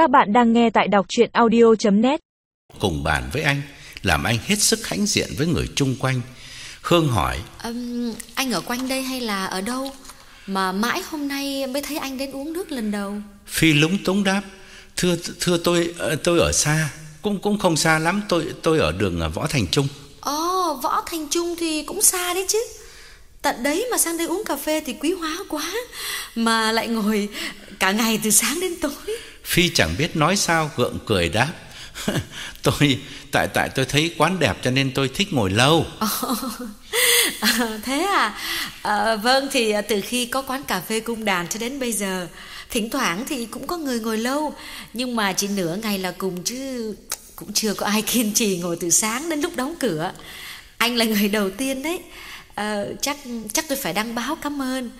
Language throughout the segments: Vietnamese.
Các bạn đang nghe tại đọc chuyện audio.net Cùng bàn với anh Làm anh hết sức hãnh diện với người chung quanh. Hương hỏi. Ừm, anh ở quanh đây hay là ở đâu? Mà mãi hôm nay mới thấy anh đến uống nước lần đầu. Phi lúng túng đáp. Thưa thưa tôi ờ, tôi ở xa. Cũng cũng không xa lắm. Tôi tôi ở đường ờ, Võ Thành Trung. Ồ, Võ Thành Trung thì cũng xa đấy chứ. Tận đấy mà sang đây uống cà phê thì quý hóa quá. Mà lại ngồi cả ngày từ sáng đến tối Phi chẳng biết nói sao gượng cười đáp. Tôi Tại tại tôi thấy quán đẹp cho nên tôi thích ngồi lâu. À, Thế à? à Vâng thì à, từ khi có quán cà phê cung đàn cho đến bây giờ Thỉnh thoảng thì cũng có người ngồi lâu. Nhưng mà chỉ nửa ngày là cùng chứ Cũng chưa có ai kiên trì ngồi từ sáng đến lúc đóng cửa. Anh là người đầu tiên đấy. À, Chắc chắc tôi phải đăng báo cảm ơn.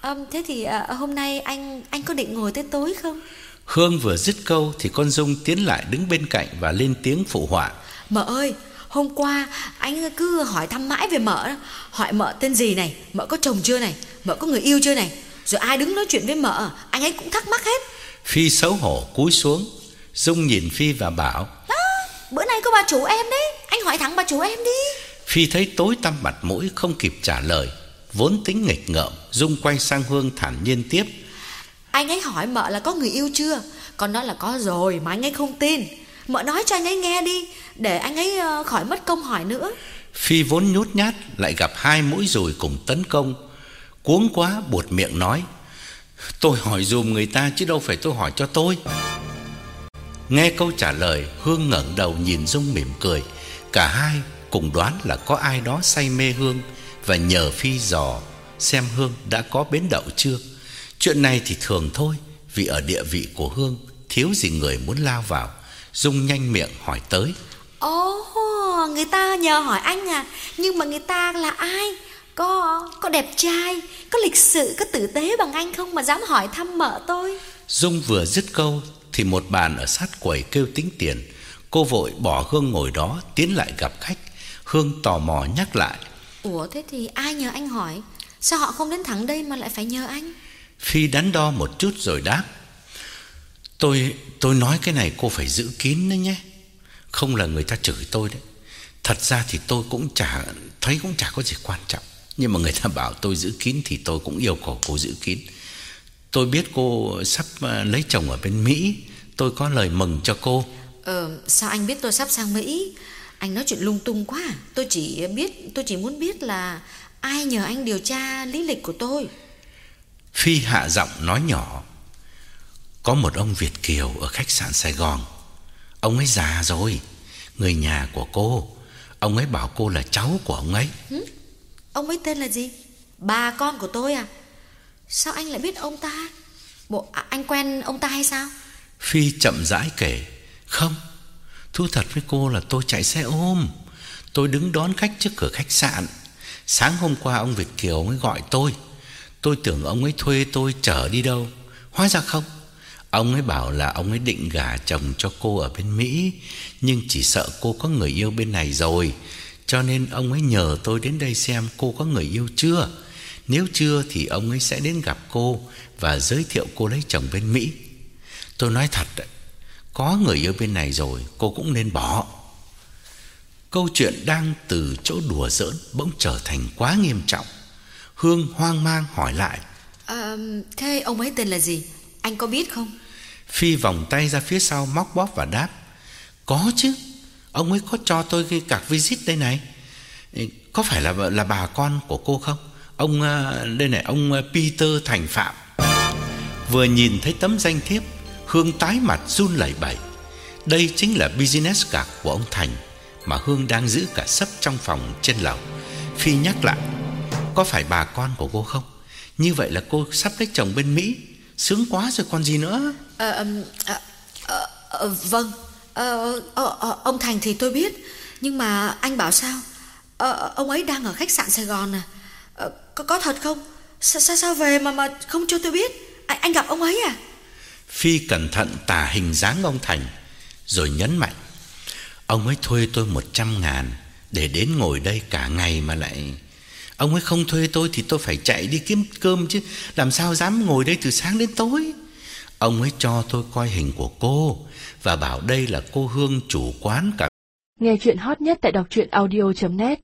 À, Thế thì à, hôm nay anh anh có định ngồi tới tối không? Hương vừa dứt câu Thì con Dung tiến lại đứng bên cạnh Và lên tiếng phụ họa. Mợ ơi Hôm qua anh cứ hỏi thăm mãi về mợ Hỏi mợ tên gì này Mợ có chồng chưa này Mợ có người yêu chưa này. Rồi ai đứng nói chuyện với mợ Anh ấy cũng thắc mắc hết. Phi xấu hổ cúi xuống. Dung nhìn Phi và bảo Đó Bữa nay có bà chủ em đấy. Anh hỏi thẳng bà chủ em đi. Phi thấy tối tăm mặt mũi không kịp trả lời. Vốn tính nghịch ngợm Dung quay sang Hương thản nhiên tiếp anh ấy hỏi mợ là có người yêu chưa? Con nói là có rồi, mà anh ấy không tin. Mợ nói cho anh ấy nghe đi, Để anh ấy ờ, khỏi mất công hỏi nữa. Phi vốn nhút nhát, Lại gặp hai mũi rồi cùng tấn công. Cuống quá, buột miệng nói, Tôi hỏi dùm người ta chứ đâu phải tôi hỏi cho tôi. Nghe câu trả lời, Hương ngẩng đầu nhìn Dung mỉm cười. Cả hai cùng đoán là có ai đó say mê Hương Và nhờ Phi dò Xem Hương đã có bến đậu chưa. Chuyện này thì thường thôi Vì ở địa vị của Hương Thiếu gì người muốn lao vào. Dung nhanh miệng hỏi tới. Ồ người ta nhờ hỏi anh à Nhưng mà người ta là ai? Có có đẹp trai Có lịch sự có tử tế bằng anh không Mà dám hỏi thăm mợ tôi? Dung vừa dứt câu Thì một bàn ở sát quầy kêu tính tiền. Cô vội bỏ Hương ngồi đó Tiến lại gặp khách. Hương tò mò nhắc lại. Ủa thế thì ai nhờ anh hỏi? Sao họ không đến thẳng đây mà lại phải nhờ anh Phi đắn đo một chút rồi đáp. Tôi tôi nói cái này cô phải giữ kín đấy nhé. Không là người ta chửi tôi đấy. Thật ra thì tôi cũng chả, Thấy cũng chả có gì quan trọng. Nhưng mà người ta bảo tôi giữ kín Thì tôi cũng yêu cầu cô giữ kín. Tôi biết cô sắp ờ, lấy chồng ở bên Mỹ. Tôi có lời mừng cho cô. Ờ sao anh biết tôi sắp sang Mỹ? Anh nói chuyện lung tung quá. À? Tôi chỉ biết, Tôi chỉ muốn biết là Ai nhờ anh điều tra lý lịch của tôi. Phi hạ giọng nói nhỏ Có một ông Việt Kiều ở khách sạn Sài Gòn. Ông ấy già rồi Người nhà của cô. Ông ấy bảo cô là cháu của ông ấy. Hử? Ông ấy tên là gì? Bà con của tôi à? Sao anh lại biết ông ta? Bộ à, anh quen ông ta hay sao? Phi chậm rãi kể Không Thú thật với cô là tôi chạy xe ôm. Tôi đứng đón khách trước cửa khách sạn. Sáng hôm qua ông Việt Kiều mới gọi tôi Tôi tưởng ông ấy thuê tôi chở đi đâu. Hóa ra không. Ông ấy bảo là ông ấy định gả chồng cho cô ở bên Mỹ, Nhưng chỉ sợ cô có người yêu bên này rồi. Cho nên ông ấy nhờ tôi đến đây xem cô có người yêu chưa. Nếu chưa thì ông ấy sẽ đến gặp cô Và giới thiệu cô lấy chồng bên Mỹ. Tôi nói thật đấy, Có người yêu bên này rồi, Cô cũng nên bỏ. Câu chuyện đang từ chỗ đùa giỡn Bỗng trở thành quá nghiêm trọng. Hương hoang mang hỏi lại. À, Thế ông ấy tên là gì? Anh có biết không? Phi vòng tay ra phía sau móc bóp và đáp. Có chứ. Ông ấy có cho tôi cái cạc visit đây này. Có phải là là bà con của cô không? Ông à, đây này Ông à, Peter Thành Phạm. Vừa nhìn thấy tấm danh thiếp Hương tái mặt run lẩy bẩy. Đây chính là business card của ông Thành Mà Hương đang giữ cả sấp trong phòng trên lầu. Phi nhắc lại Có phải bà con của cô không? Như vậy là cô sắp lấy chồng bên Mỹ Sướng quá rồi còn gì nữa. À, à, à, à, Vâng. À, à, Ông Thành thì tôi biết Nhưng mà anh bảo sao? À, Ông ấy đang ở khách sạn Sài Gòn à, à có, có thật không? Sao, sao sao về mà mà không cho tôi biết? Anh, anh gặp ông ấy à? Phi cẩn thận tả hình dáng ông Thành Rồi nhấn mạnh. Ông ấy thuê tôi 100 ngàn Để đến ngồi đây cả ngày mà lại Ông ấy không thuê tôi Thì tôi phải chạy đi kiếm cơm chứ. Làm sao dám ngồi đây từ sáng đến tối? Ông ấy cho tôi coi hình của cô và bảo đây là cô Hương chủ quán cà Nghe chuyện hot nhất tại đọc audio.net